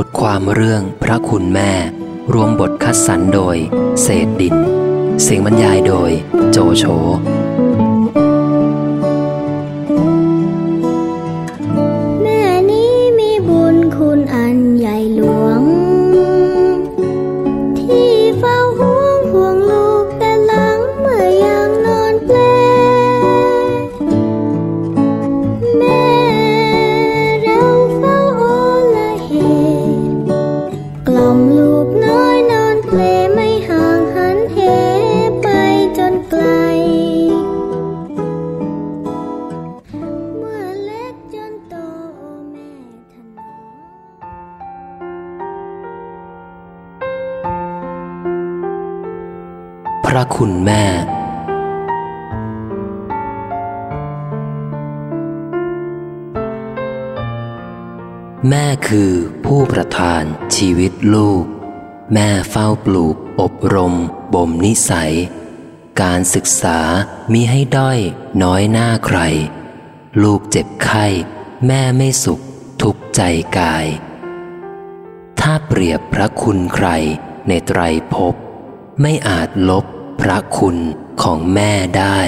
บทความเรื่องพระคุณแม่ รวมบทคัดสรรโดย เศษดิน เสียงบรรยายโดย โจโฉ คือผู้ประทานชีวิตลูก แม่เฝ้าปลูก อบรม บ่มนิสัย การศึกษามีให้ด้อยน้อยหน้าใคร ลูกเจ็บไข้ แม่ไม่สุข ทุกใจกาย ถ้าเปรียบพระคุณใครในไตรภพไม่อาจลบพระคุณของแม่ได้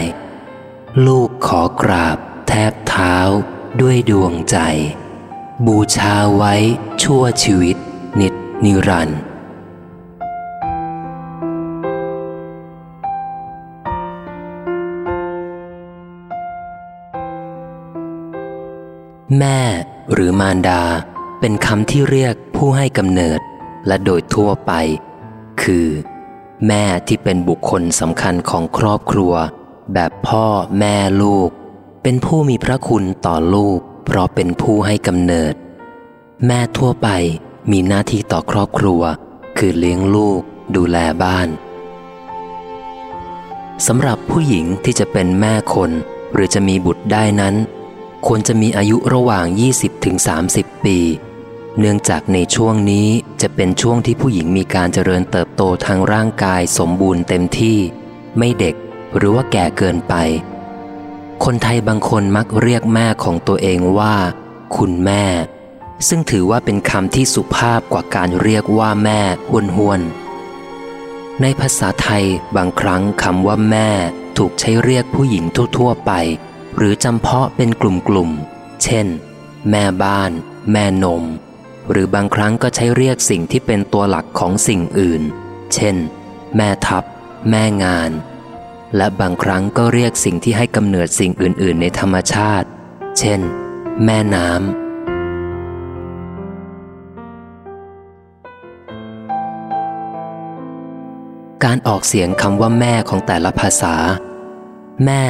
ลูกขอกราบแทบเท้าด้วยดวงใจ บูชาไว้ชั่วชีวิต นิดนิรันดร์แม่หรือมารดาเป็นคำที่เรียกผู้ให้กำเนิดและโดยทั่วไป คือ แม่ที่เป็นบุคคลสำคัญของครอบครัว แบบพ่อแม่ลูก เป็นผู้มีพระคุณต่อลูก เพราะเป็นผู้ให้กำเนิด แม่ทั่วไปมีหน้าที่ต่อครอบครัว คือเลี้ยงลูก ดูแลบ้านสำหรับผู้หญิงที่จะเป็นแม่คน หรือจะมีบุตรได้นั้น ควรจะมีอายุระหว่าง 20-30 ปี เนื่องจากในช่วงนี้จะเป็นช่วงที่ผู้หญิงมีการเจริญเติบโตทางร่างกายสมบูรณ์เต็มที่ ไม่เด็กหรือว่าแก่เกินไป คนไทยบางคนมักเรียกแม่ของตัวเองว่า คุณแม่ ซึ่งถือว่าเป็นคำที่สุภาพกว่าการเรียกว่าแม่ห้วนห้วนในภาษาไทยบางครั้งคำว่าแม่ถูกใช้เรียกผู้หญิงทั่วๆไป หรือจำเพาะเป็นกลุ่มๆ เช่น แม่บ้าน แม่นม หรือบางครั้งก็ใช้เรียกสิ่งที่เป็นตัวหลักของสิ่งอื่น เช่น แม่ทัพ แม่งาน และบางครั้งก็เรียกสิ่งที่ให้กำเนิดสิ่งอื่น ๆ ในธรรมชาติ เช่น แม่น้ำการออกเสียงคำว่าแม่ของแต่ละภาษา แม่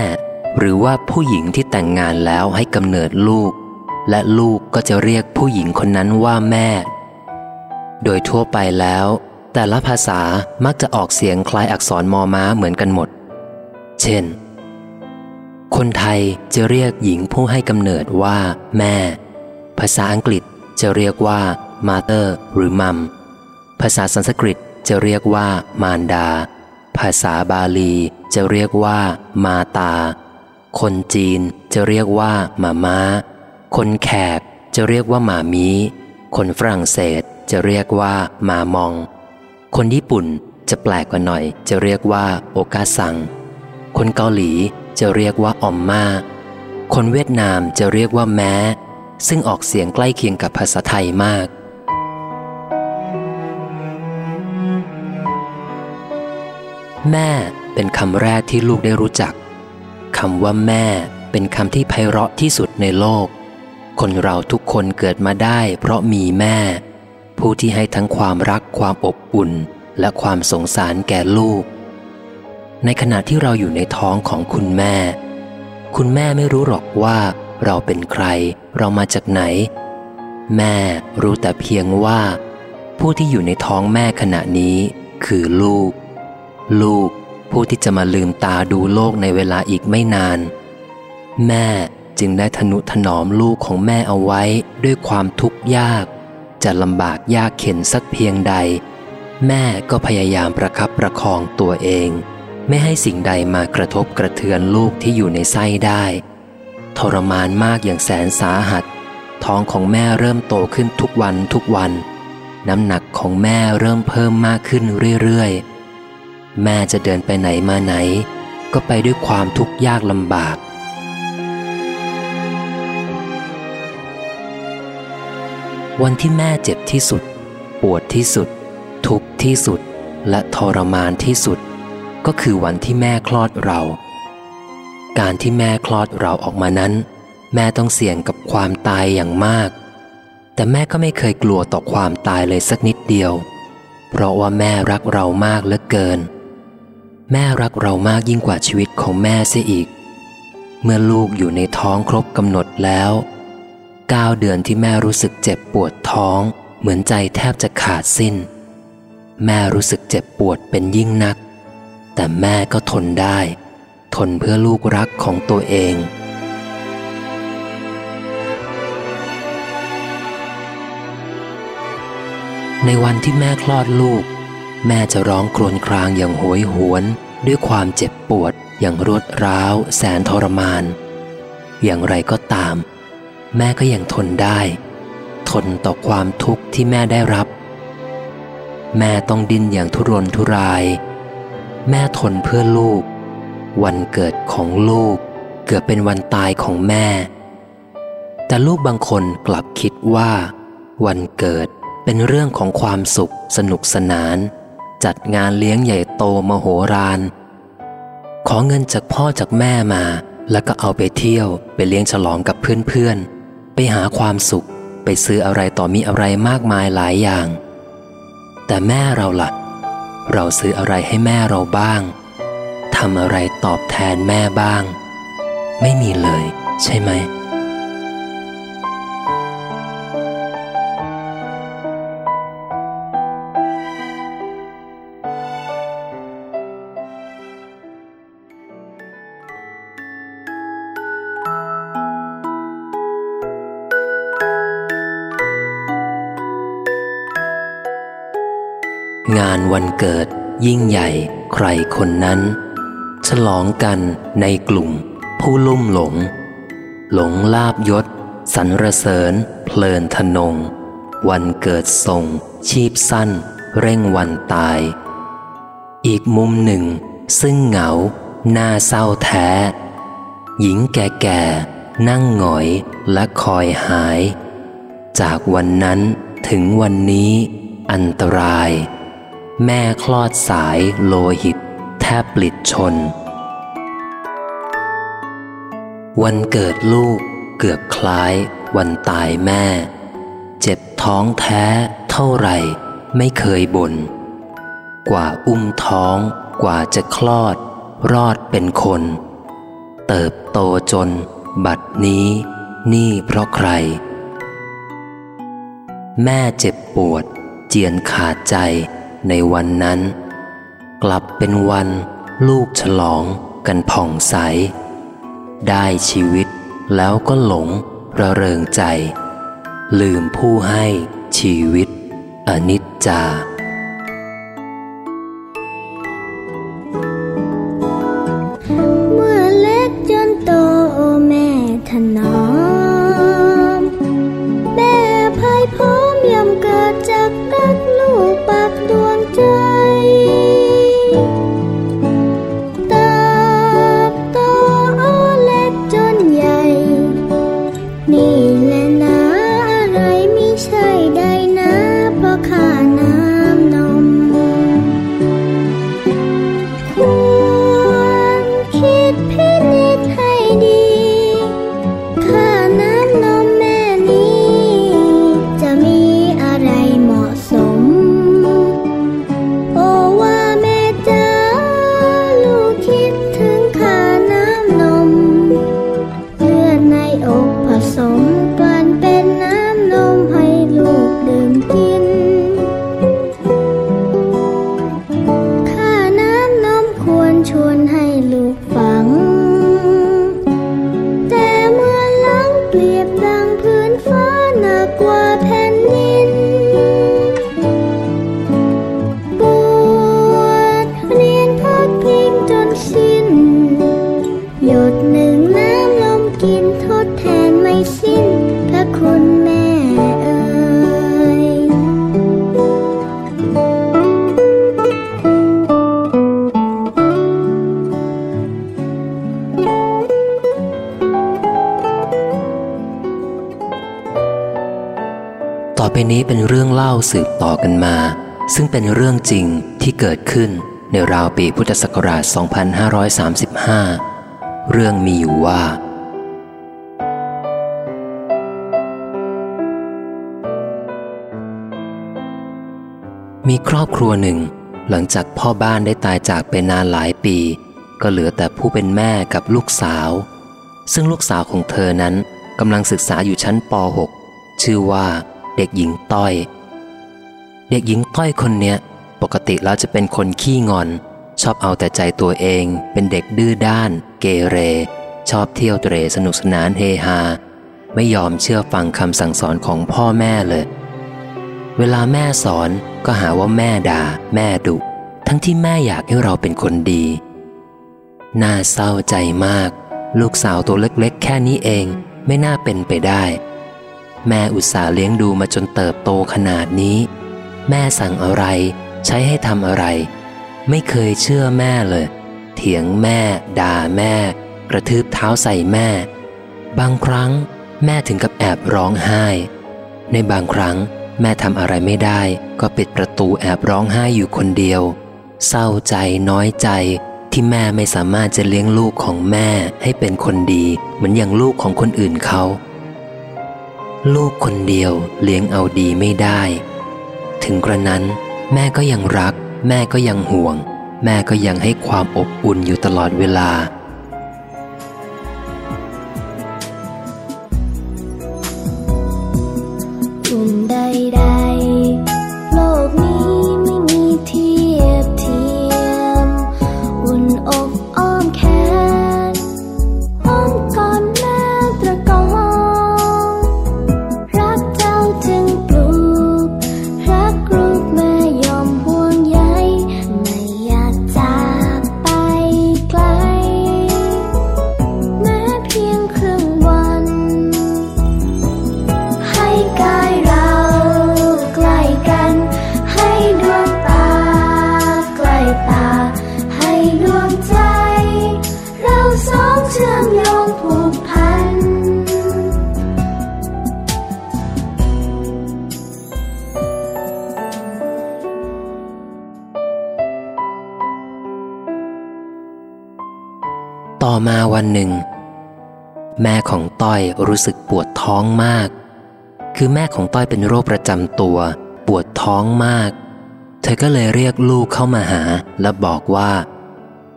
หรือว่าผู้หญิงที่แต่งงานแล้วให้กำเนิดลูก และลูกก็จะเรียกผู้หญิงคนนั้นว่าแม่ โดยทั่วไปแล้ว แต่ละภาษามักจะออกเสียงคล้ายอักษรมอม้าเหมือนกันหมด เช่น คนไทยจะเรียกหญิงผู้ให้กำเนิดว่า แม่ ภาษาอังกฤษจะเรียกว่า mother หรือมัมภาษาสันสกฤตจะเรียกว่า มารดา ภาษาบาลีจะเรียกว่า มาตา คนจีนจะเรียกว่ามาม้า คนแขกจะเรียกว่าหมามีคนฝรั่งเศสจะเรียกว่ามามอง คนญี่ปุ่นจะแปลกกว่าหน่อยจะเรียกว่าโอกาซัง คนเกาหลีจะเรียกว่าออมมาคนเวียดนามจะเรียกว่าแม้ ซึ่งออกเสียงใกล้เคียงกับภาษาไทยมากแม่เป็นคำแรกที่ลูกได้รู้จักคำว่าแม่เป็นคำที่ไพเราะที่สุดในโลก คนเราทุกคนเกิดมาได้ เพราะมีแม่ ผู้ที่ให้ทั้งความรักความอบอุ่น และความสงสารแก่ลูก ในขณะที่เราอยู่ในท้องของคุณแม่ คุณแม่ไม่รู้หรอกว่าเราเป็นใคร เรามาจากไหน แม่รู้แต่เพียงว่า ผู้ที่อยู่ในท้องแม่ขณะนี้ คือลูก ลูกผู้ที่จะมาลืมตาดูโลกในเวลาอีกไม่นาน แม่จึงได้ทนุถนอมลูกของแม่เอาไว้ด้วยความทุกข์ยาก จะลำบากยากเข็นสักเพียงใด แม่ก็พยายามประคับประคองตัวเอง ไม่ให้สิ่งใดมากระทบกระเทือนลูกที่อยู่ในไส้ได้ ทรมานมากอย่างแสนสาหัส ท้องของแม่เริ่มโตขึ้นทุกวันทุกวัน น้ำหนักของแม่เริ่มเพิ่มมากขึ้นเรื่อยๆ แม่จะเดินไปไหนมาไหน ก็ไปด้วยความทุกข์ยากลำบากวันที่แม่เจ็บที่สุด ปวดที่สุด ทุกข์ที่สุด และทรมานที่สุด ก็คือวันที่แม่คลอดเรา การที่แม่คลอดเราออกมานั้น แม่ต้องเสี่ยงกับความตายอย่างมาก แต่แม่ก็ไม่เคยกลัวต่อความตายเลยสักนิดเดียว เพราะว่าแม่รักเรามากเหลือเกิน แม่รักเรามากยิ่งกว่าชีวิตของแม่เสียอีก เมื่อลูกอยู่ในท้องครบกำหนดแล้วเก้าเดือนที่แม่รู้สึกเจ็บปวดท้อง เหมือนใจแทบจะขาดสิ้น แม่รู้สึกเจ็บปวดเป็นยิ่งนัก แต่แม่ก็ทนได้ ทนเพื่อลูกรักของตัวเอง ในวันที่แม่คลอดลูก แม่จะร้องครวญครางอย่างโหยหวน ด้วยความเจ็บปวด อย่างรวดร้าว แสนทรมาน อย่างไรก็ตาม แม่ก็ยังทนได้ ทนต่อความทุกข์ที่แม่ได้รับ แม่ต้องดิ้นอย่างทุรนทุราย แม่ทนเพื่อลูก วันเกิดของลูก เกือบเป็นวันตายของแม่ แต่ลูกบางคนกลับคิดว่า วันเกิดเป็นเรื่องของความสุขสนุกสนาน จัดงานเลี้ยงใหญ่โตมโหฬารขอเงินจากพ่อจากแม่มา แล้วก็เอาไปเที่ยวไปเลี้ยงฉลองกับเพื่อนๆ ไปหาความสุขไปซื้ออะไรต่อมีอะไรมากมายหลายอย่าง แต่แม่เราละ่ะ เราซื้ออะไรให้แม่เราบ้างทำอะไรตอบแทนแม่บ้าง ไม่มีเลยใช่ไหมานวันเกิด ยิ่งใหญ่ใครคนนั้น ฉลองกันในกลุ่ม ผู้ลุ่มหลง หลงลาบยศสรรเสริญ เพลินทนง วันเกิดส่ง ชีพสั้น เร่งวันตาย อีกมุมหนึ่ง ซึ่งเหงาหน้าเศร้าแท้ หญิงแก่ๆ นั่งหงอยและคอยหาย จากวันนั้นถึงวันนี้อันตราย แม่คลอดสายโลหิต แทบปลิดชน วันเกิดลูกเกือบคล้าย วันตายแม่ เจ็บท้องแท้เท่าไหร่ ไม่เคยบน่นกว่าอุ้มท้องกว่าจะคลอด รอดเป็นคน เติบโตจน บัดนี้ นี่เพราะใคร แม่เจ็บปวด เจียนขาดใจ ในวันนั้น กลับเป็นวันลูกฉลองกันผ่องใส ได้ชีวิตแล้วก็หลงระเริงใจ ลืมผู้ให้ชีวิต อนิจจา ขึ้นในราวปีพุทธศักราช 2535 เรื่องมีอยู่ว่า มีครอบครัวหนึ่ง หลังจากพ่อบ้านได้ตายจากไปนานหลายปี ก็เหลือแต่ผู้เป็นแม่กับลูกสาว ซึ่งลูกสาวของเธอนั้นกำลังศึกษาอยู่ชั้นป .6 ชื่อว่า เด็กหญิงต้อย เด็กหญิงต้อยคนเนี้ย ปกติแล้วจะเป็นคนขี้งอน ชอบเอาแต่ใจตัวเอง เป็นเด็กดื้อด้าน เกเร ชอบเที่ยวเตรสนุกสนานเฮฮา ไม่ยอมเชื่อฟังคำสั่งสอนของพ่อแม่เลย เวลาแม่สอนก็หาว่าแม่ด่า แม่ดุ ทั้งที่แม่อยากให้เราเป็นคนดี น่าเศร้าใจมาก ลูกสาวตัวเล็กๆ แค่นี้เองไม่น่าเป็นไปได้ แม่อุตส่าห์เลี้ยงดูมาจนเติบโตขนาดนี้ แม่สั่งอะไร ใช้ให้ทำอะไร ไม่เคยเชื่อแม่เลย เถียงแม่ ด่าแม่ กระทืบเท้าใส่แม่ บางครั้งแม่ถึงกับแอบร้องไห้ ในบางครั้งแม่ทำอะไรไม่ได้ ก็ปิดประตูแอบร้องไห้อยู่คนเดียว เศร้าใจน้อยใจที่แม่ไม่สามารถจะเลี้ยงลูกของแม่ให้เป็นคนดีเหมือนอย่างลูกของคนอื่นเขา ลูกคนเดียวเลี้ยงเอาดีไม่ได้ ถึงกระนั้น แม่ก็ยังรัก แม่ก็ยังห่วง แม่ก็ยังให้ความอบอุ่นอยู่ตลอดเวลา รู้สึกปวดท้องมาก คือแม่ของต้อยเป็นโรคประจำตัว ปวดท้องมาก เธอก็เลยเรียกลูกเข้ามาหา แล้วบอกว่า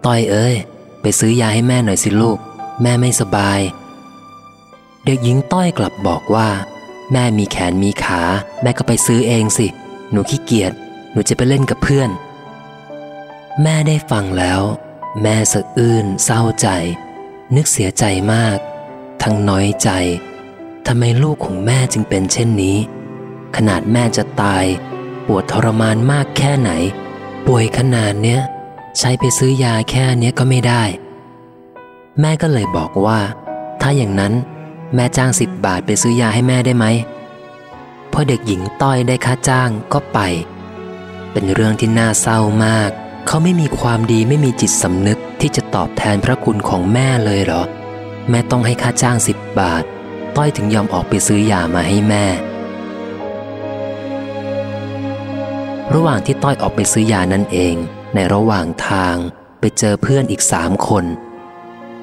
ต้อยเอ้ย ไปซื้อยาให้แม่หน่อยสิลูก แม่ไม่สบาย เด็กหญิงต้อยกลับบอกว่า แม่มีแขนมีขา แม่ก็ไปซื้อเองสิ หนูขี้เกียจ หนูจะไปเล่นกับเพื่อน แม่ได้ฟังแล้ว แม่สะอื้นเศร้าใจ นึกเสียใจมาก ทั้งน้อยใจทำไมลูกของแม่จึงเป็นเช่นนี้ ขนาดแม่จะตาย ปวดทรมานมากแค่ไหน ป่วยขนาดเนี้ย ใช้ไปซื้อยาแค่เนี้ยก็ไม่ได้ แม่ก็เลยบอกว่า ถ้าอย่างนั้นแม่จ้างสิบบาทไปซื้อยาให้แม่ได้ไหมพอเด็กหญิงต้อยได้ค่าจ้างก็ไป เป็นเรื่องที่น่าเศร้ามาก เขาไม่มีความดีไม่มีจิตสำนึกที่จะตอบแทนพระคุณของแม่เลยเหรอ แม่ต้องให้ค่าจ้างสิบบาท ต้อยถึงยอมออกไปซื้อยามาให้แม่ ระหว่างที่ต้อยออกไปซื้อยานั่นเอง ในระหว่างทางไปเจอเพื่อนอีกสามคน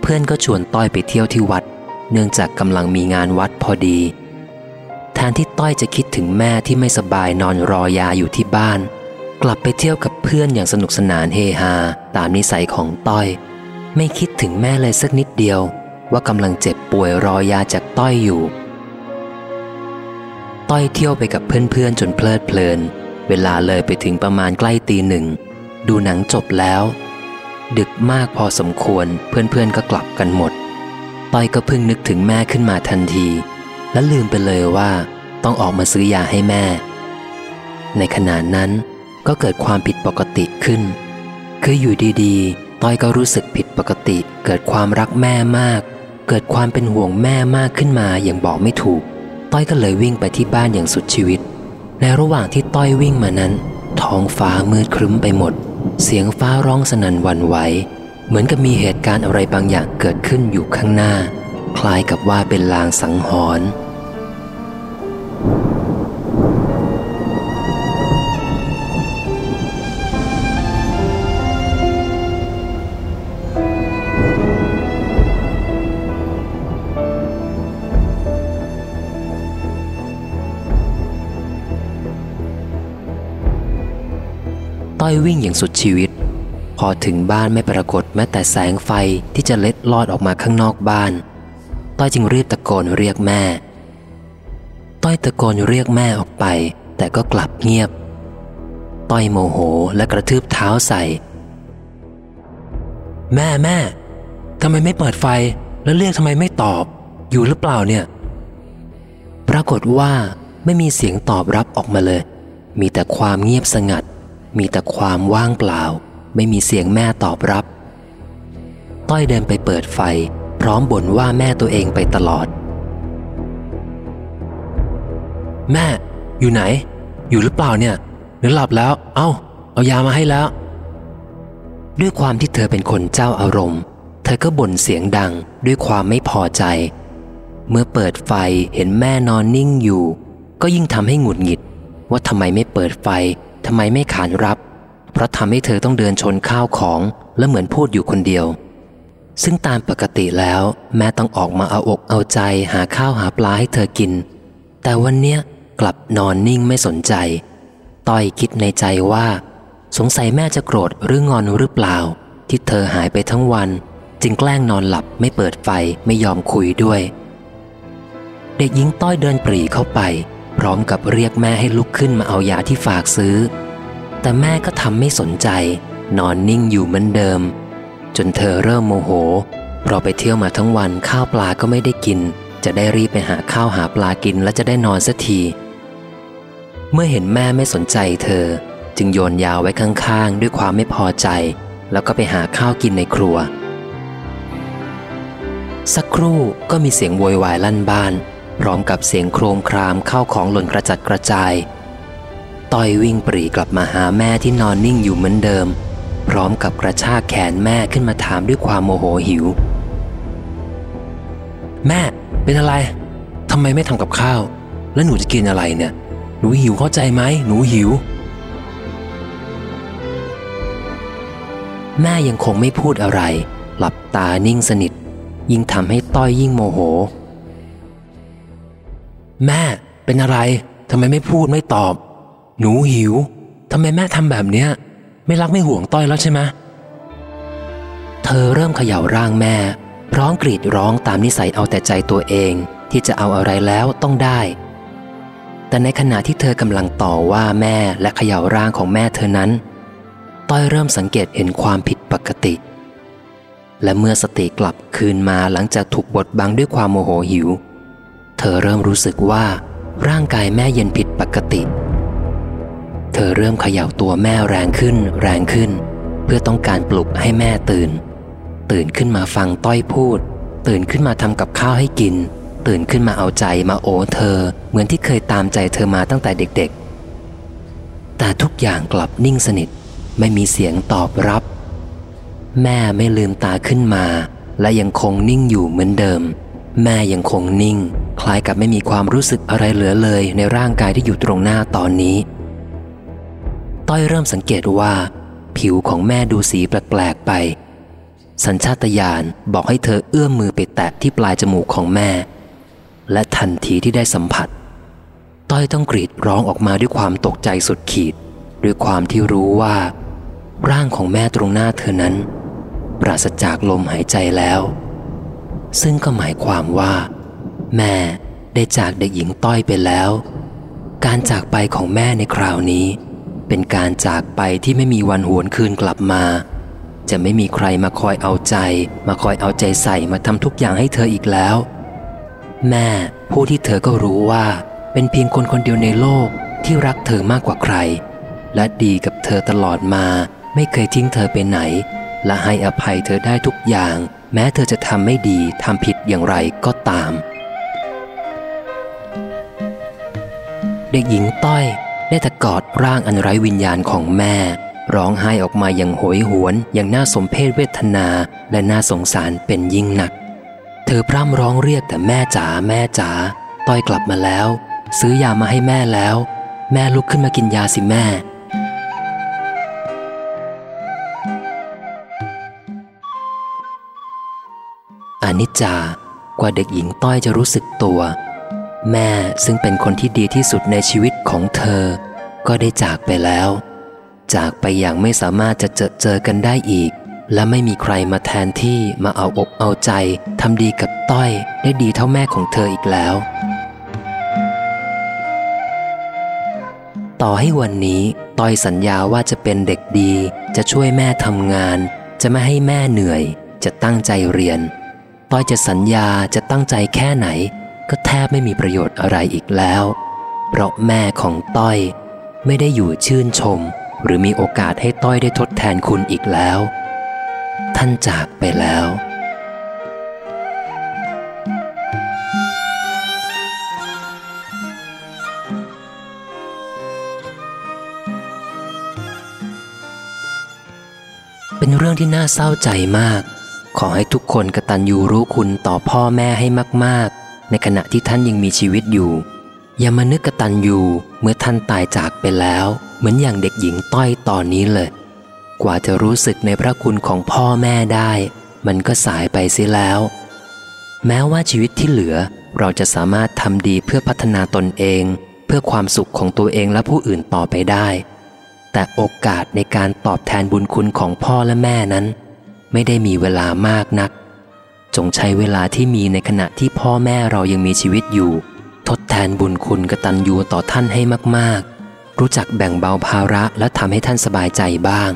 เพื่อนก็ชวนต้อยไปเที่ยวที่วัด เนื่องจากกำลังมีงานวัดพอดี แทนที่ต้อยจะคิดถึงแม่ที่ไม่สบายนอนรอยาอยู่ที่บ้าน กลับไปเที่ยวกับเพื่อนอย่างสนุกสนานเฮฮาตามนิสัยของต้อย ไม่คิดถึงแม่เลยสักนิดเดียว ว่ากำลังเจ็บป่วยรอยาจากต้อยอยู่ ต้อยเที่ยวไปกับเพื่อนๆ จนเพลิดเพลิน เวลาเลยไปถึงประมาณใกล้ตีหนึ่ง ดูหนังจบแล้ว ดึกมากพอสมควรเพื่อนๆ ก็กลับกันหมด ต้อยก็เพิ่งนึกถึงแม่ขึ้นมาทันที และลืมไปเลยว่าต้องออกมาซื้อยาให้แม่ ในขณะนั้นก็เกิดความผิดปกติขึ้น คืออยู่ดีๆ ต้อยก็รู้สึกผิดปกติเกิดความรักแม่มาก เกิดความเป็นห่วงแม่มากขึ้นมาอย่างบอกไม่ถูก ต้อยก็เลยวิ่งไปที่บ้านอย่างสุดชีวิต ในระหว่างที่ต้อยวิ่งมานั้น ท้องฟ้ามืดครึ้มไปหมด เสียงฟ้าร้องสนั่นวันไหวเหมือนกับมีเหตุการณ์อะไรบางอย่างเกิดขึ้นอยู่ข้างหน้า คล้ายกับว่าเป็นลางสังหรณ์ อยวิ่งอย่างสุดชีวิต พอถึงบ้านไม่ปรากฏแม้แต่แสงไฟที่จะเล็ดลอดออกมาข้างนอกบ้าน ต้อยจึงรีบตะโกนเรียกแม่ ต้อยตะโกนเรียกแม่ออกไป แต่ก็กลับเงียบ ต้อยโมโหและกระทืบเท้าใส่ แม่แม่ทำไมไม่เปิดไฟแล้วเรียกทำไมไม่ตอบ อยู่หรือเปล่าเนี่ย ปรากฏว่าไม่มีเสียงตอบรับออกมาเลย มีแต่ความเงียบสงัด มีแต่ความว่างเปล่า ไม่มีเสียงแม่ตอบรับ ต้อยเดินไปเปิดไฟ พร้อมบ่นว่าแม่ตัวเองไปตลอด แม่ อยู่ไหน อยู่หรือเปล่าเนี่ยหรือหลับแล้ว เอา้า เอายามาให้แล้ว ด้วยความที่เธอเป็นคนเจ้าอารมณ์ เธอก็บ่นเสียงดังด้วยความไม่พอใจ เมื่อเปิดไฟเห็นแม่นอนนิ่งอยู่ ก็ยิ่งทำให้หงุดหงิดว่าทำไมไม่เปิดไฟ ทำไมไม่ขานรับ เพราะทำให้เธอต้องเดินชนข้าวของและเหมือนพูดอยู่คนเดียว ซึ่งตามปกติแล้ว แม่ต้องออกมาเอาอกเอาใจหาข้าวหาปลาให้เธอกิน แต่วันเนี้ยกลับนอนนิ่งไม่สนใจ ต้อยคิดในใจว่า สงสัยแม่จะโกรธหรืองอนหรือเปล่า ที่เธอหายไปทั้งวัน จึงแกล้งนอนหลับไม่เปิดไฟไม่ยอมคุยด้วย เด็กหญิงต้อยเดินปรีเข้าไป พร้อมกับเรียกแม่ให้ลุกขึ้นมาเอายาที่ฝากซื้อ แต่แม่ก็ทำไม่สนใจ นอนนิ่งอยู่เหมือนเดิม จนเธอเริ่มโมโห เพราะไปเที่ยวมาทั้งวันข้าวปลาก็ไม่ได้กิน จะได้รีบไปหาข้าวหาปลากินและจะได้นอนสักที เมื่อเห็นแม่ไม่สนใจเธอ จึงโยนยาไว้ข้างๆ ด้วยความไม่พอใจ แล้วก็ไปหาข้าวกินในครัว สักครู่ก็มีเสียงโวยวายลั่นบ้าน พร้อมกับเสียงโครมครามเข้าของหล่นกระจัดกระจาย ต้อยวิ่งปรีกลับมาหาแม่ที่นอนนิ่งอยู่เหมือนเดิม พร้อมกับกระชากแขนแม่ขึ้นมาถามด้วยความโมโหหิว แม่เป็นอะไรทำไมไม่ทำกับข้าว แล้วหนูจะกินอะไรเนี่ย หนูหิวเข้าใจไหมหนูหิว แม่ยังคงไม่พูดอะไร หลับตานิ่งสนิท ยิ่งทำให้ต้อยยิ่งโมโห แม่เป็นอะไรทำไมไม่พูดไม่ตอบ หนูหิวทำไมแม่ทำแบบเนี้ย ไม่รักไม่ห่วงต้อยแล้วใช่ไหมเธอเริ่มเขย่าร่างแม่ พร้อมกรีดร้องตามนิสัยเอาแต่ใจตัวเอง ที่จะเอาอะไรแล้วต้องได้ แต่ในขณะที่เธอกำลังต่อว่าแม่และเขย่าร่างของแม่เธอนั้น ต้อยเริ่มสังเกตเห็นความผิดปกติ และเมื่อสติกลับคืนมาหลังจากถูกบดบังด้วยความโมโหหิว เธอเริ่มรู้สึกว่าร่างกายแม่เย็นผิดปกติ เธอเริ่มเขย่าตัวแม่แรงขึ้นแรงขึ้น เพื่อต้องการปลุกให้แม่ตื่น ตื่นขึ้นมาฟังต้อยพูด ตื่นขึ้นมาทำกับข้าวให้กิน ตื่นขึ้นมาเอาใจมาโอเธอ เหมือนที่เคยตามใจเธอมาตั้งแต่เด็กๆ แต่ทุกอย่างกลับนิ่งสนิท ไม่มีเสียงตอบรับ แม่ไม่ลืมตาขึ้นมา และยังคงนิ่งอยู่เหมือนเดิม แม่ยังคงนิ่งคล้ายกับไม่มีความรู้สึกอะไรเหลือเลยในร่างกายที่อยู่ตรงหน้าตอนนี้ ต้อยเริ่มสังเกตว่า ผิวของแม่ดูสีแปลกๆไป สัญชาตญาณบอกให้เธอเอื้อมมือไปแตะที่ปลายจมูกของแม่ และทันทีที่ได้สัมผัส ต้อยต้องกรีดร้องออกมาด้วยความตกใจสุดขีด ด้วยความที่รู้ว่า ร่างของแม่ตรงหน้าเธอนั้น ปราศจากลมหายใจแล้ว ซึ่งก็หมายความว่า แม่ได้จากเด็กหญิงต้อยไปแล้ว การจากไปของแม่ในคราวนี้ เป็นการจากไปที่ไม่มีวันหวนคืนกลับมา จะไม่มีใครมาคอยเอาใจ มาคอยเอาใจใส่มาทำทุกอย่างให้เธออีกแล้ว แม่ผู้ที่เธอก็รู้ว่า เป็นเพียงคนคนเดียวในโลกที่รักเธอมากกว่าใคร และดีกับเธอตลอดมาไม่เคยทิ้งเธอไปไหน และให้อภัยเธอได้ทุกอย่าง แม้เธอจะทำไม่ดีทำผิดอย่างไรก็ตาม เด็กหญิงต้อย ได้ต่กอดร่างอันไร้วิญญาณของแม่ ร้องไห้ออกมาอย่างโหยหวน อย่างน่าสมเพชเวทนาและน่าสงสารเป็นยิ่งหนัก เธอพร่ำร้องเรียกแต่แม่จ๋าแม่จ๋าต้อยกลับมาแล้ว ซื้อยามาให้แม่แล้ว แม่ลุกขึ้นมากินยาสิแม่อนิจจากว่าเด็กหญิงต้อยจะรู้สึกตัว แม่ซึ่งเป็นคนที่ดีที่สุดในชีวิตของเธอ ก็ได้จากไปแล้ว จากไปอย่างไม่สามารถจะเจอเจอกันได้อีก และไม่มีใครมาแทนที่มาเอาอกเอาใจทำดีกับต้อยได้ดีเท่าแม่ของเธออีกแล้ว ต่อให้วันนี้ต้อยสัญญาว่าจะเป็นเด็กดี จะช่วยแม่ทำงาน จะไม่ให้แม่เหนื่อย จะตั้งใจเรียน ต้อยจะสัญญาจะตั้งใจแค่ไหน ก็แทบไม่มีประโยชน์อะไรอีกแล้ว เพราะแม่ของต้อย ไม่ได้อยู่ชื่นชม หรือมีโอกาสให้ต้อยได้ทดแทนคุณอีกแล้ว ท่านจากไปแล้ว เป็นเรื่องที่น่าเศร้าใจมาก ขอให้ทุกคนกระตัญญูรู้คุณต่อพ่อแม่ให้มากๆ ในขณะที่ท่านยังมีชีวิตอยู่ อย่ามานึกกตัญญูเมื่อท่านตายจากไปแล้ว เหมือนอย่างเด็กหญิงต้อยตอนนี้เลย กว่าจะรู้สึกในพระคุณของพ่อแม่ได้ มันก็สายไปเสียแล้ว แม้ว่าชีวิตที่เหลือเราจะสามารถทำดีเพื่อพัฒนาตนเอง เพื่อความสุขของตัวเองและผู้อื่นต่อไปได้ แต่โอกาสในการตอบแทนบุญคุณของพ่อและแม่นั้น ไม่ได้มีเวลามากนัก งใช้เวลาที่มีในขณะที่พ่อแม่เรายังมีชีวิตอยู่ ทดแทนบุญคุณกตัญญูต่อท่านให้มากๆ รู้จักแบ่งเบาภาระและทำให้ท่านสบายใจบ้าง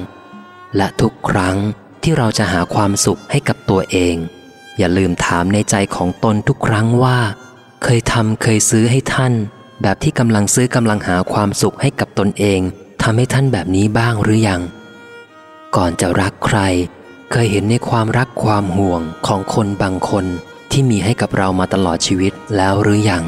และทุกครั้งที่เราจะหาความสุขให้กับตัวเอง อย่าลืมถามในใจของตนทุกครั้งว่า เคยทำเคยซื้อให้ท่าน แบบที่กำลังซื้อกำลังหาความสุขให้กับตนเองทำให้ท่านแบบนี้บ้างหรือยัง ก่อนจะรักใคร เคยเห็นในความรักความห่วงของคนบางคนที่มีให้กับเรามาตลอดชีวิตแล้วหรือยัง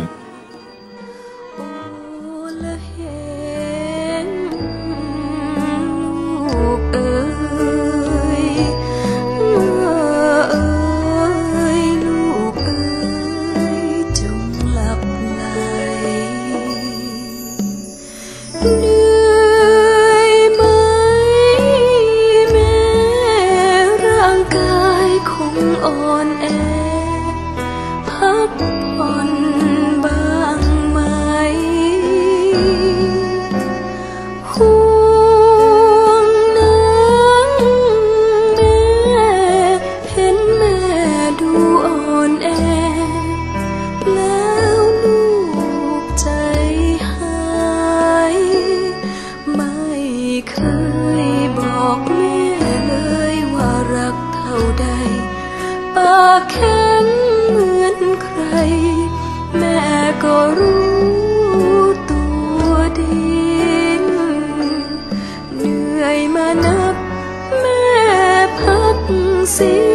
ากแข็งเหมือนใคร แม่ก็รู้ตัวดี เหนื่อยมานับ แม่พักสี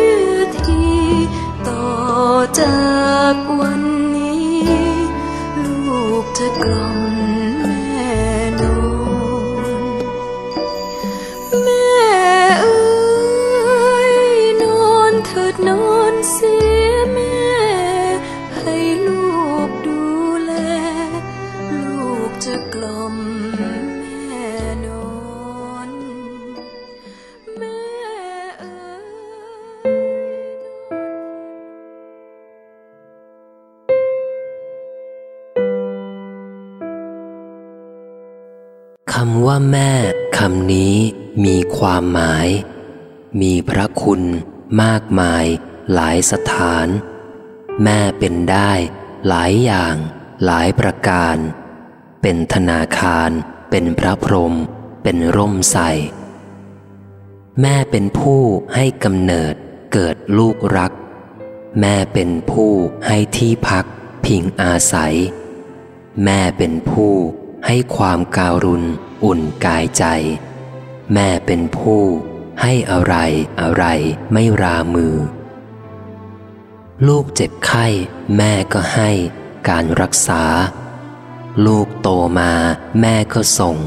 ว่าแม่คำนี้มีความหมาย มีพระคุณมากมาย หลายสถาน แม่เป็นได้ หลายอย่าง หลายประการ เป็นธนาคาร เป็นพระพรหมเป็นร่มใสแม่เป็นผู้ให้กำเนิดเกิดลูกรัก แม่เป็นผู้ให้ที่พักพิงอาศัย แม่เป็นผู้ให้ความการุณ อุ่นกายใจ แม่เป็นผู้ให้อะไรอะไรไม่รามือ ลูกเจ็บไข้แม่ก็ให้การรักษา ลูกโตมาแม่ก็ส่ง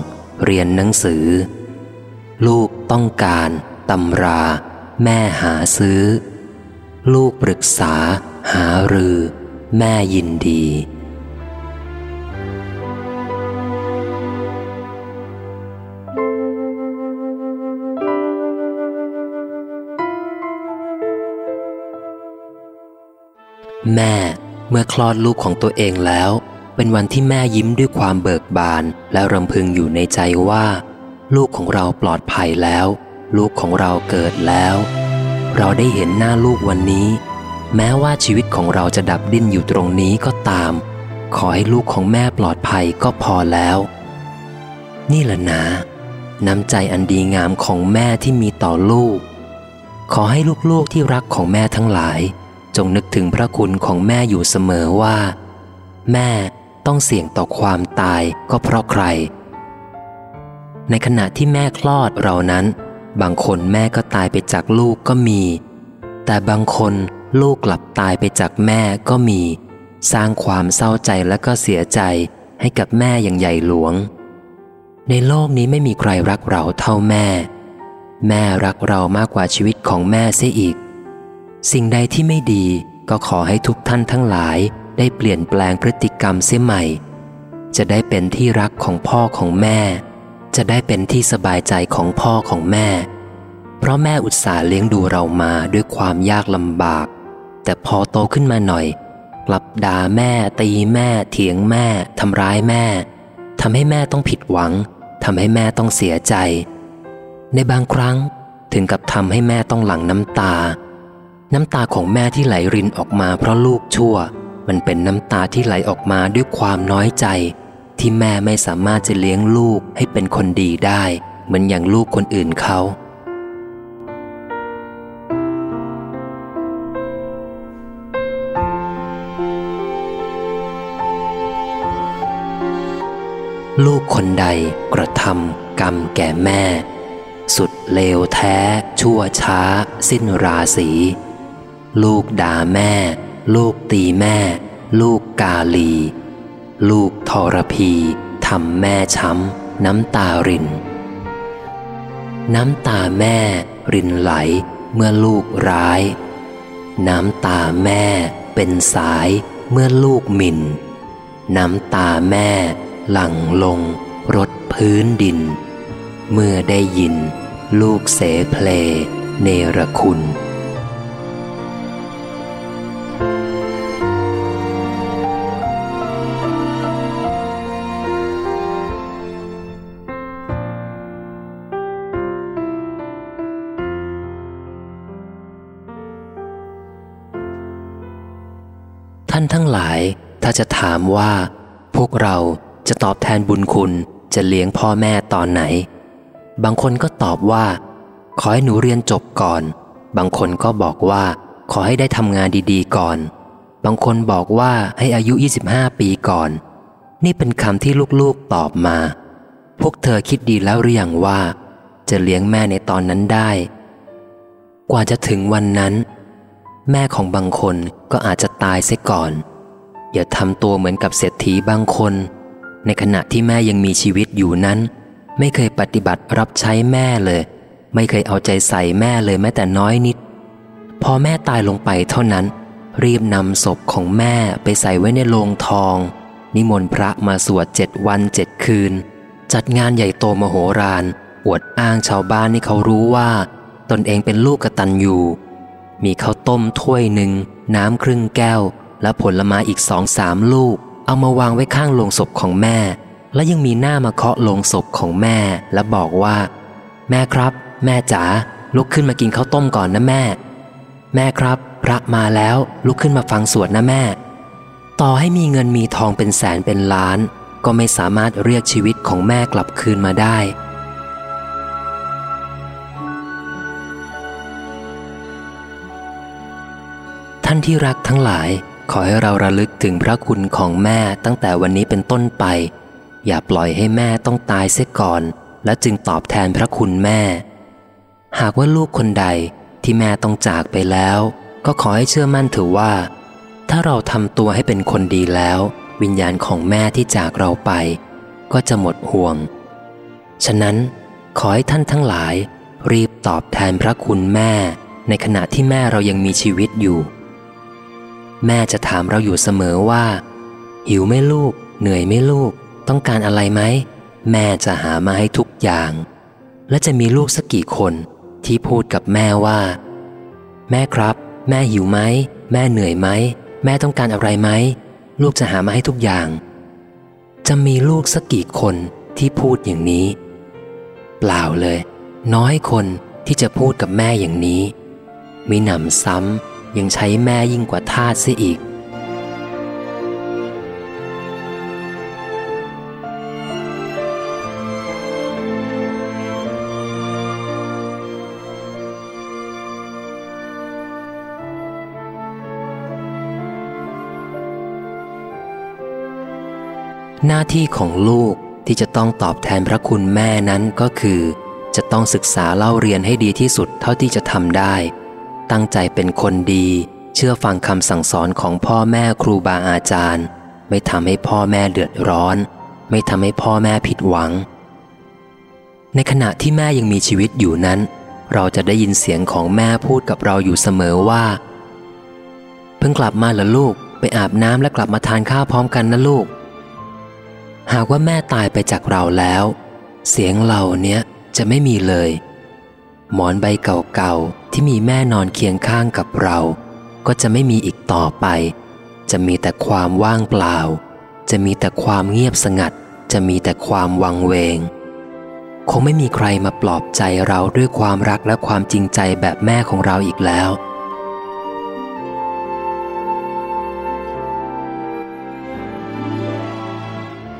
เรียนหนังสือ ลูกต้องการตำรา แม่หาซื้อ ลูกปรึกษา หารือ แม่ยินดี แม่เมื่อคลอดลูกของตัวเองแล้ว เป็นวันที่แม่ยิ้มด้วยความเบิกบาน และรำพึงอยู่ในใจว่า ลูกของเราปลอดภัยแล้ว ลูกของเราเกิดแล้ว เราได้เห็นหน้าลูกวันนี้ แม้ว่าชีวิตของเราจะดับดิ้นอยู่ตรงนี้ก็ตาม ขอให้ลูกของแม่ปลอดภัยก็พอแล้ว นี่แหละนะ น้ำใจอันดีงามของแม่ที่มีต่อลูก ขอให้ลูกๆที่รักของแม่ทั้งหลาย จงนึกถึงพระคุณของแม่อยู่เสมอว่า แม่ต้องเสี่ยงต่อความตายก็เพราะใคร ในขณะที่แม่คลอดเรานั้น บางคนแม่ก็ตายไปจากลูกก็มี แต่บางคนลูกกลับตายไปจากแม่ก็มี สร้างความเศร้าใจและก็เสียใจให้กับแม่อย่างใหญ่หลวง ในโลกนี้ไม่มีใครรักเราเท่าแม่ แม่รักเรามากกว่าชีวิตของแม่เสียอีก สิ่งใดที่ไม่ดีก็ขอให้ทุกท่านทั้งหลายได้เปลี่ยนแปลงพฤติกรรมเสียใหม่ จะได้เป็นที่รักของพ่อของแม่ จะได้เป็นที่สบายใจของพ่อของแม่ เพราะแม่อุตส่าห์เลี้ยงดูเรามาด้วยความยากลำบาก แต่พอโตขึ้นมาหน่อย กลับด่าแม่ ตีแม่ เถียงแม่ทำร้ายแม่ทำให้แม่ต้องผิดหวังทำให้แม่ต้องเสียใจ ในบางครั้งถึงกับทำให้แม่ต้องหลั่งน้ำตา น้ำตาของแม่ที่ไหลรินออกมาเพราะลูกชั่ว มันเป็นน้ำตาที่ไหลออกมาด้วยความน้อยใจ ที่แม่ไม่สามารถจะเลี้ยงลูกให้เป็นคนดีได้ เหมือนอย่างลูกคนอื่นเขาลูกคนใดกระทำกรรมแก่แม่ สุดเลวแท้ ชั่วช้า สิ้นราศี ลูกด่าแม่ ลูกตีแม่ ลูกกาลี ลูกทรพีทำแม่ช้ำน้ำตาริน น้ำตาแม่ รินไหลเมื่อลูกร้าย น้ำตาแม่เป็นสายเมื่อลูกหมิน่น น้ำตาแม่หลั่งลงรถพื้นดิน เมื่อได้ยิน ลูกเสเพลเนรคุณ จะถามว่า พวกเราจะตอบแทนบุญคุณจะเลี้ยงพ่อแม่ตอนไหน บางคนก็ตอบว่า ขอให้หนูเรียนจบก่อน บางคนก็บอกว่า ขอให้ได้ทำงานดีๆก่อน บางคนบอกว่าให้อายุ 25 ปีก่อน นี่เป็นคำที่ลูกๆตอบมา พวกเธอคิดดีแล้วหรือยังว่า จะเลี้ยงแม่ในตอนนั้นได้ กว่าจะถึงวันนั้น แม่ของบางคนก็อาจจะตายเสียก่อน อย่าทำตัวเหมือนกับเศรษฐีบางคน ในขณะที่แม่ยังมีชีวิตอยู่นั้น ไม่เคยปฏิบัติรับใช้แม่เลย ไม่เคยเอาใจใส่แม่เลยแม้แต่น้อยนิด พอแม่ตายลงไปเท่านั้น รีบนำศพของแม่ไปใส่ไว้ในโลงทอง นิมนต์พระมาสวดเจ็ดวันเจ็ดคืน จัดงานใหญ่โตมโหฬารอวดอ้างชาวบ้านให้เขารู้ว่า ตนเองเป็นลูกกตัญญูมีข้าวต้มถ้วยหนึ่งน้ำครึ่งแก้ว และผลไม้อีกสองสามลูก เอามาวางไว้ข้างโลงศพของแม่ และยังมีหน้ามาเคาะโลงศพของแม่ และบอกว่า แม่ครับ แม่จ๋าลุกขึ้นมากินข้าวต้มก่อนนะแม่ แม่ครับ พระมาแล้วลุกขึ้นมาฟังสวดนะแม่ ต่อให้มีเงินมีทองเป็นแสนเป็นล้าน ก็ไม่สามารถเรียกชีวิตของแม่กลับคืนมาได้ท่านที่รักทั้งหลาย ขอให้เราระลึกถึงพระคุณของแม่ตั้งแต่วันนี้เป็นต้นไป อย่าปล่อยให้แม่ต้องตายเสียก่อน และจึงตอบแทนพระคุณแม่ หากว่าลูกคนใดที่แม่ต้องจากไปแล้ว ก็ขอให้เชื่อมั่นถือว่า ถ้าเราทำตัวให้เป็นคนดีแล้ว วิญญาณของแม่ที่จากเราไป ก็จะหมดห่วง ฉะนั้น ขอให้ท่านทั้งหลาย รีบตอบแทนพระคุณแม่ ในขณะที่แม่เรายังมีชีวิตอยู่ แม่จะถามเราอยู่เสมอว่า หิวไหมลูก เหนื่อยไหมลูก ต้องการอะไรไหม แม่จะหามาให้ทุกอย่าง และจะมีลูกสักกี่คนที่พูดกับแม่ว่า แม่ครับ แม่หิวไหม แม่เหนื่อยไหม แม่ต้องการอะไรไหม ลูกจะหามาให้ทุกอย่าง จะมีลูกสักกี่คนที่พูดอย่างนี้ เปล่าเลย น้อยคนที่จะพูดกับแม่อย่างนี้มีหนำซ้ำ ยังใช้แม่ยิ่งกว่าทาสเสียอีก หน้าที่ของลูกที่จะต้องตอบแทนพระคุณแม่นั้นก็คือ จะต้องศึกษาเล่าเรียนให้ดีที่สุดเท่าที่จะทำได้ ตั้งใจเป็นคนดี เชื่อฟังคำสั่งสอนของพ่อแม่ครูบาอาจารย์ ไม่ทำให้พ่อแม่เดือดร้อน ไม่ทำให้พ่อแม่ผิดหวัง ในขณะที่แม่ยังมีชีวิตอยู่นั้น เราจะได้ยินเสียงของแม่พูดกับเราอยู่เสมอว่า เพิ่งกลับมาเหรอลูก ไปอาบน้ำและกลับมาทานข้าวพร้อมกันนะลูก หากว่าแม่ตายไปจากเราแล้ว เสียงเหล่านี้จะไม่มีเลย หมอนใบเก่าๆที่มีแม่นอนเคียงข้างกับเรา ก็จะไม่มีอีกต่อไป จะมีแต่ความว่างเปล่า จะมีแต่ความเงียบสงัด จะมีแต่ความวังเวง คงไม่มีใครมาปลอบใจเราด้วยความรักและความจริงใจแบบแม่ของเราอีกแล้ว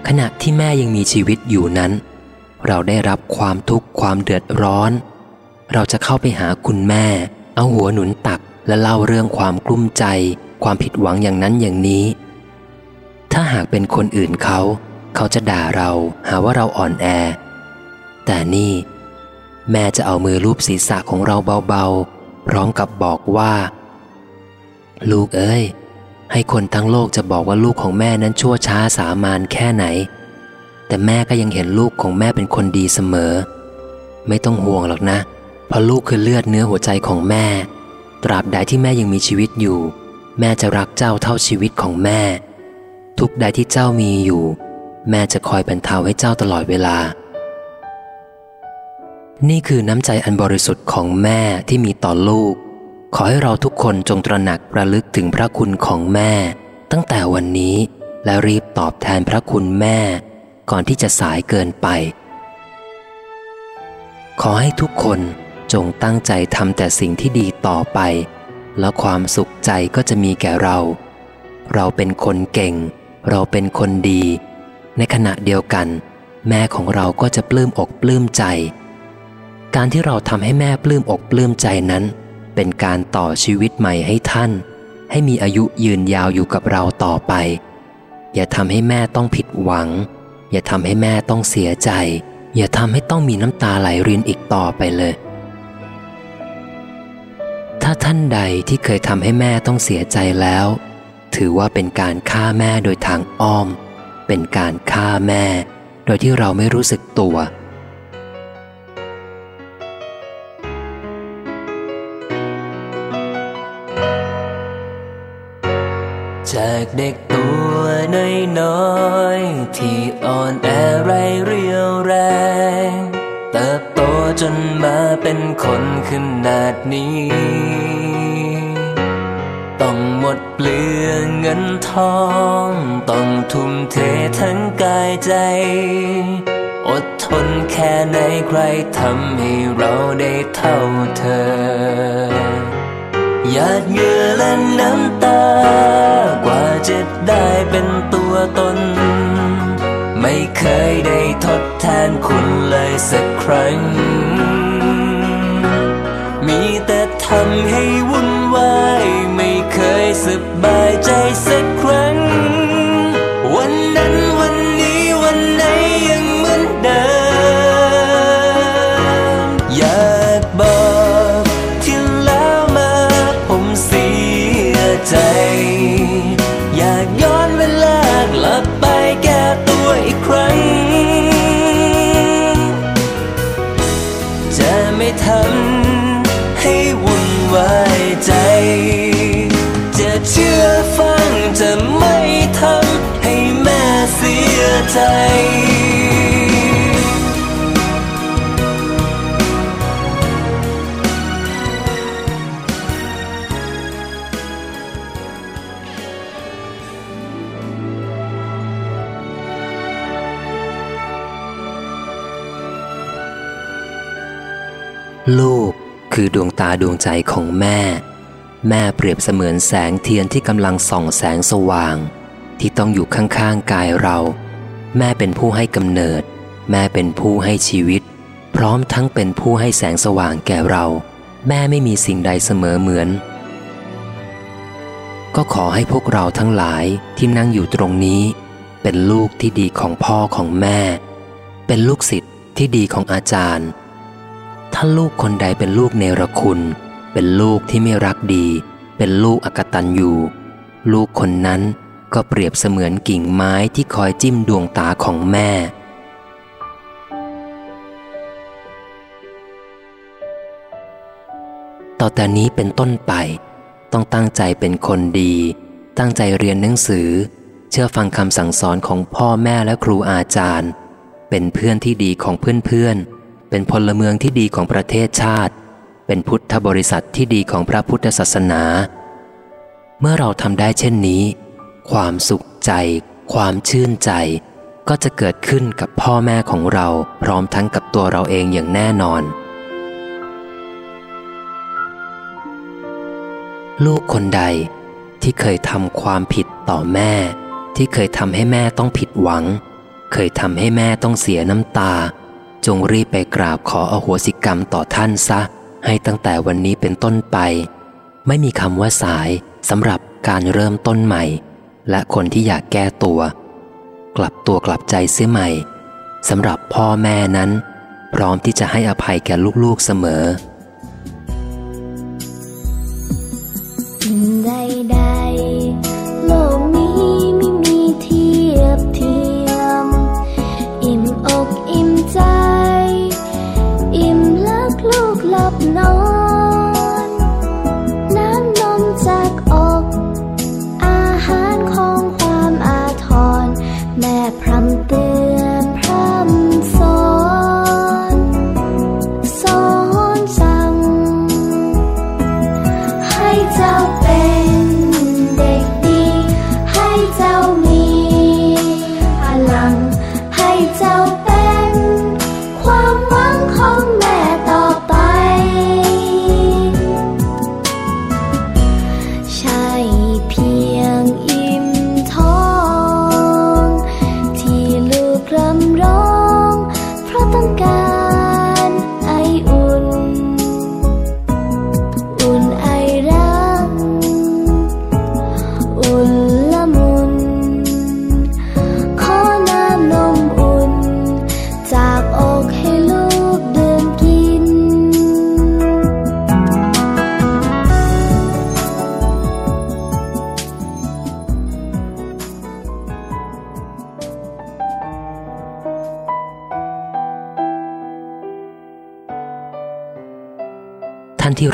ขณะที่แม่ยังมีชีวิตอยู่นั้น เราได้รับความทุกข์ความเดือดร้อน เราจะเข้าไปหาคุณแม่ เอาหัวหนุนตักและเล่าเรื่องความกลุ้มใจ ความผิดหวังอย่างนั้นอย่างนี้ ถ้าหากเป็นคนอื่นเขา เขาจะด่าเราหาว่าเราอ่อนแอ แต่นี่ แม่จะเอามือลูบศีรษะของเราเบาๆ พร้อมกับบอกว่า ลูกเอ้ย ให้คนทั้งโลกจะบอกว่าลูกของแม่นั้นชั่วช้าสามานแค่ไหน แต่แม่ก็ยังเห็นลูกของแม่เป็นคนดีเสมอ ไม่ต้องห่วงหรอกนะเเพราะลูกคือเลือดเนื้อหัวใจของแม่ ตราบใดที่แม่ยังมีชีวิตอยู่ แม่จะรักเจ้าเท่าชีวิตของแม่ ทุกใดที่เจ้ามีอยู่ แม่จะคอยบรรเทาให้เจ้าตลอดเวลา นี่คือน้ำใจอันบริสุทธิ์ของแม่ที่มีต่อลูก ขอให้เราทุกคนจงตระหนักระลึกถึงพระคุณของแม่ ตั้งแต่วันนี้และรีบตอบแทนพระคุณแม่ ก่อนที่จะสายเกินไป ขอให้ทุกคน จงตั้งใจทำแต่สิ่งที่ดีต่อไป แล้วความสุขใจก็จะมีแก่เรา เราเป็นคนเก่ง เราเป็นคนดี ในขณะเดียวกัน แม่ของเราก็จะปลื้มอกปลื้มใจ การที่เราทำให้แม่ปลื้มอกปลื้มใจนั้น เป็นการต่อชีวิตใหม่ให้ท่าน ให้มีอายุยืนยาวอยู่กับเราต่อไป อย่าทำให้แม่ต้องผิดหวัง อย่าทำให้แม่ต้องเสียใจ อย่าทำให้ต้องมีน้ำตาไหลรินอีกต่อไปเลย ถ้าท่านใดที่เคยทำให้แม่ต้องเสียใจแล้ว ถือว่าเป็นการฆ่าแม่โดยทางอ้อม เป็นการฆ่าแม่ โดยที่เราไม่รู้สึกตัว จากเด็กตัวน้อยๆที่อ่อนแอไรเรียวแรง เติบโตจนม เป็นคนขนาดนี้ ต้องหมดเปลืองเงินทอง ต้องทุ่มเททั้งกายใจ อดทนแค่ไหนใครทำให้เราได้เท่าเธอ หยาดเหงื่อและน้ำตา กว่าจะได้เป็นตัวตนไม่เคยได้ทดแทนคุณเลยสักครั้ง ทำให้วุ่นวาย ไม่เคยสบายใจสัก ใจ ลูกคือดวงตาดวงใจของแม่ แม่เปรียบเสมือนแสงเทียนที่กำลังส่องแสงสว่าง ที่ต้องอยู่ข้างๆกายเรา แม่เป็นผู้ให้กำเนิด แม่เป็นผู้ให้ชีวิต พร้อมทั้งเป็นผู้ให้แสงสว่างแก่เรา แม่ไม่มีสิ่งใดเสมอเหมือน ก็ขอให้พวกเราทั้งหลายที่นั่งอยู่ตรงนี้ เป็นลูกที่ดีของพ่อของแม่ เป็นลูกศิษย์ที่ดีของอาจารย์ ถ้าลูกคนใดเป็นลูกเนรคุณ เป็นลูกที่ไม่รักดี เป็นลูกอกตันอยู่ลูกคนนั้น ก็เปรียบเสมือนกิ่งไม้ที่คอยจิ้มดวงตาของแม่ ต่อแต่นี้เป็นต้นไป ต้องตั้งใจเป็นคนดี ตั้งใจเรียนหนังสือ เชื่อฟังคำสั่งสอนของพ่อแม่และครูอาจารย์ เป็นเพื่อนที่ดีของเพื่อนๆ เป็นพลเมืองที่ดีของประเทศชาติ เป็นพุทธบริษัทที่ดีของพระพุทธศาสนา เมื่อเราทำได้เช่นนี้ ความสุขใจ ความชื่นใจ ก็จะเกิดขึ้นกับพ่อแม่ของเราพร้อมทั้งกับตัวเราเองอย่างแน่นอน ลูกคนใดที่เคยทำความผิดต่อแม่ ที่เคยทำให้แม่ต้องผิดหวัง เคยทำให้แม่ต้องเสียน้ำตา จงรีบไปกราบขออโหสิกรรมต่อท่านซะ ให้ตั้งแต่วันนี้เป็นต้นไป ไม่มีคำว่าสายสำหรับการเริ่มต้นใหม่ และคนที่อยากแก้ตัว กลับตัวกลับใจเสียใหม่สำหรับพ่อแม่นั้น พร้อมที่จะให้อภัยแก่ลูกๆเสมอ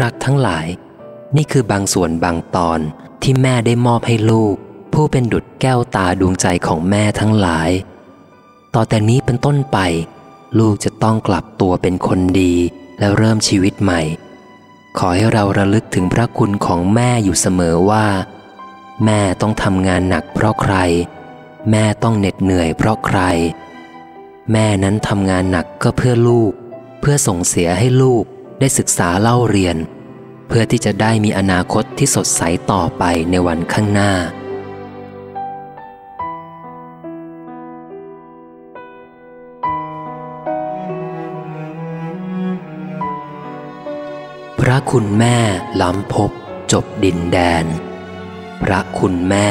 รักทั้งหลาย นี่คือบางส่วนบางตอนที่แม่ได้มอบให้ลูก ผู้เป็นดุจแก้วตาดวงใจของแม่ทั้งหลาย ต่อแต่นี้เป็นต้นไป ลูกจะต้องกลับตัวเป็นคนดีแล้วเริ่มชีวิตใหม่ ขอให้เราระลึกถึงพระคุณของแม่อยู่เสมอว่า แม่ต้องทำงานหนักเพราะใคร แม่ต้องเหน็ดเหนื่อยเพราะใคร แม่นั้นทำงานหนักก็เพื่อลูก เพื่อส่งเสียให้ลูก ได้ศึกษาเล่าเรียน เพื่อที่จะได้มีอนาคตที่สดใสต่อไปในวันข้างหน้า พระคุณแม่ล้ำพบ จบดินแดน พระคุณแม่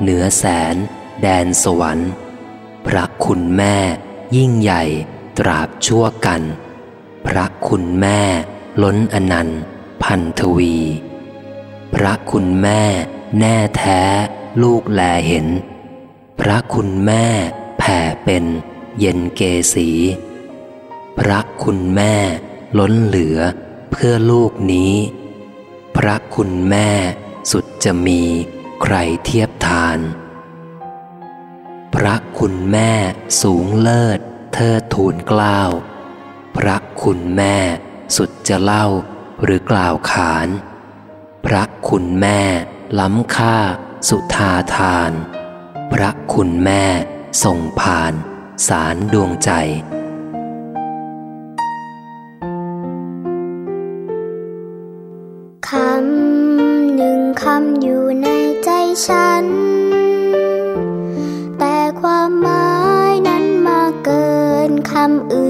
เหนือแสน แดนสวรรค์ พระคุณแม่ ยิ่งใหญ่ ตราบชั่วกัน พระคุณแม่ ล้นอนันต์ พันทวี พระคุณแม่ แน่แท้ ลูกแลเห็น พระคุณแม่ แผ่เป็น เย็นเกสี พระคุณแม่ ล้นเหลือ เพื่อลูกนี้ พระคุณแม่ สุดจะมีใครเทียบทาน พระคุณแม่สูงเลิศเทิดทูนกล้าว พระคุณแม่ สุดจะเล่าหรือกล่าวขาน พระคุณแม่ ล้ำค่า สุทาทาน พระคุณแม่ ส่งผ่าน สารดวงใจคำหนึ่งคำอยู่ในใจฉัน แต่ความหมายนั้นมากเกินคำอื่น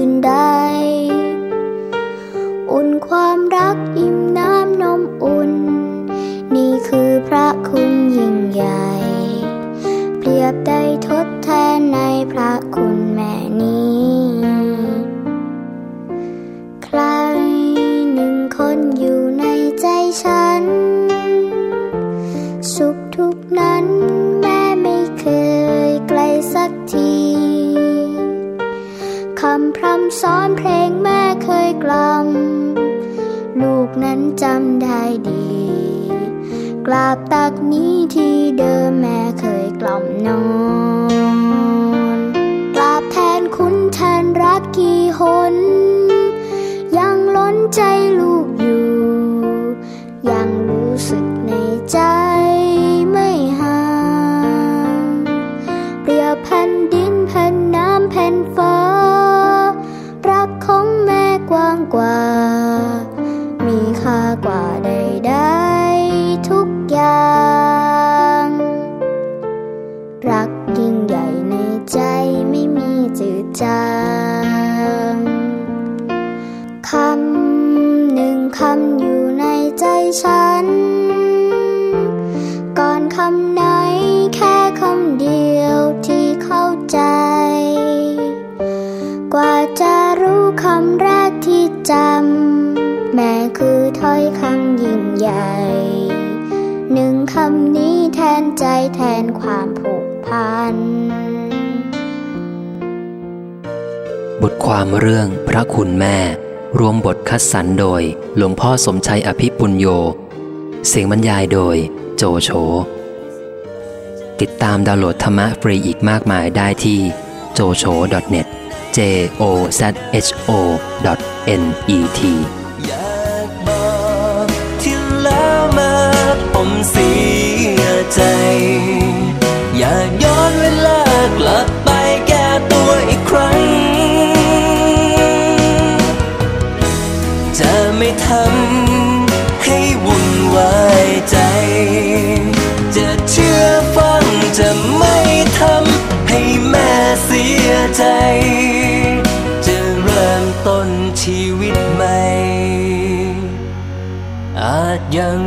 บได้ทดแทนในพระคุณแม่นี้ ใครหนึ่งคนอยู่ในใจฉัน สุขทุกนั้นแม่ไม่เคยไกลสักทีคำพร่ำสอนเพลงแม่เคยกล่อมลูกนั้นจำได้ดีกราบ กล่อมนอนกราบแทนคุณแทนรักกี่หน อถ้อยคำยิ่งใหญ่ หนึ่งคำนี้แทนใจแทนความผูกพัน บทความเรื่องพระคุณแม่ รวมบทคัดสรรโดยหลวงพ่อสมชัยอภิปุญโย เสียงบรรยายโดยโจโฉ ติดตามดาวน์โหลดธรรมะฟรีอีกมากมายได้ที่ jocho.net j o z h o n e t ใจ อยากย้อนเวลากลับไปแก้ตัวอีกครั้ง จะไม่ทำให้วุ่นวายใจ จะเชื่อฟังจะไม่ทำให้แม่เสียใจ จะเริ่มต้นชีวิตใหม่ อาจยัง